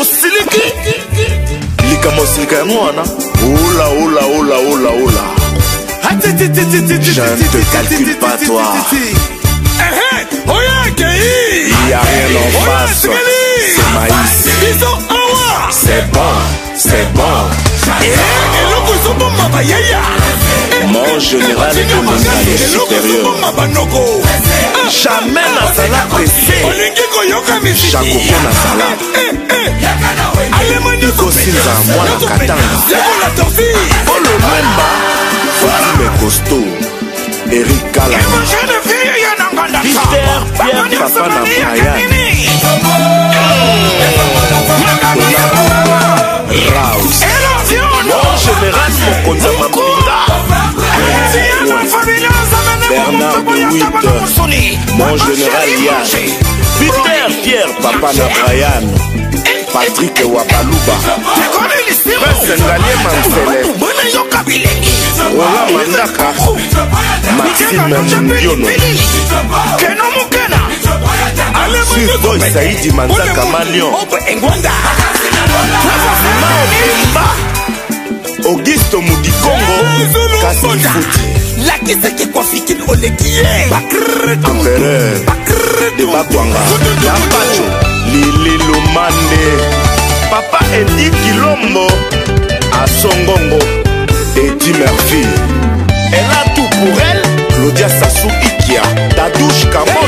osiliki likambo silika ya mwana ola ola ola ola ola je ne te calcule pas toi Il y a rien en face, c'est maïs. Ah, c'est bon, c'est bon. Eh, eh, eh, Mon général est le supérieur. jamais nazala prese olingi koyoka misijakoko nazala ikosinza mwana katanga polo mwemba fatime costo erik kalan peter pierre papa na brian Mon général Yann Pierre Papa Nabrayan Patrick Wapaluba Pesenganye Mansele Mandaka Maxime Mbiono Manzaka Malion Mao Bimba Augusto oleki ye empereur debakwanga yampacho lili lumande papa edi kilombo asongongo edi merfi ela tout pour elle claudia sasu ikia dadouche kamo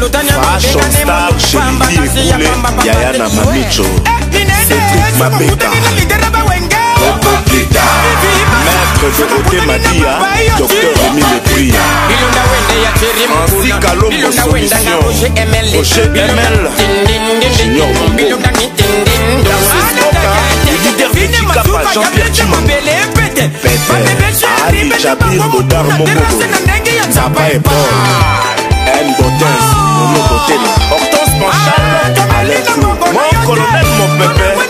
Fashion star, Chélie Ekoulé, Yayana Mamicho Cédric Mabeka Coco Kita Maître de Ote Madia Docteur Emile Pria Francis Kalombo Soumission Roger Emel Junior Mambo Francis Coca Le leader de Kikapa Jean-Pierre Timango Pete Ali Jabir Godard Mokobo Zaba Ebor N. Botens mono botelo hortense panchal tout, mon colonel mon pépère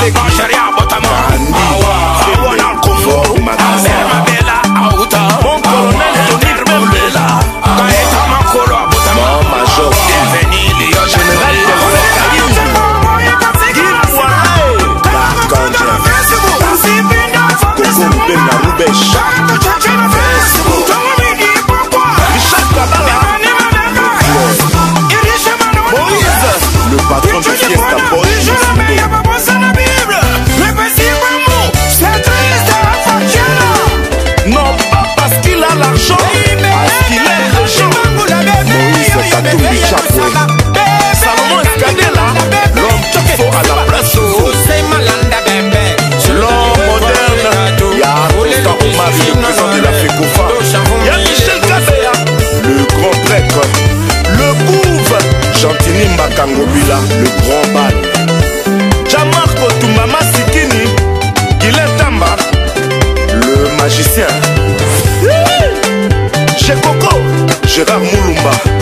Mon coronel, tu n'y remets pas. Mon majeur, kangobila le grand bal jamarko tumba masikini giletamba le magicien chekoko gérard moulumba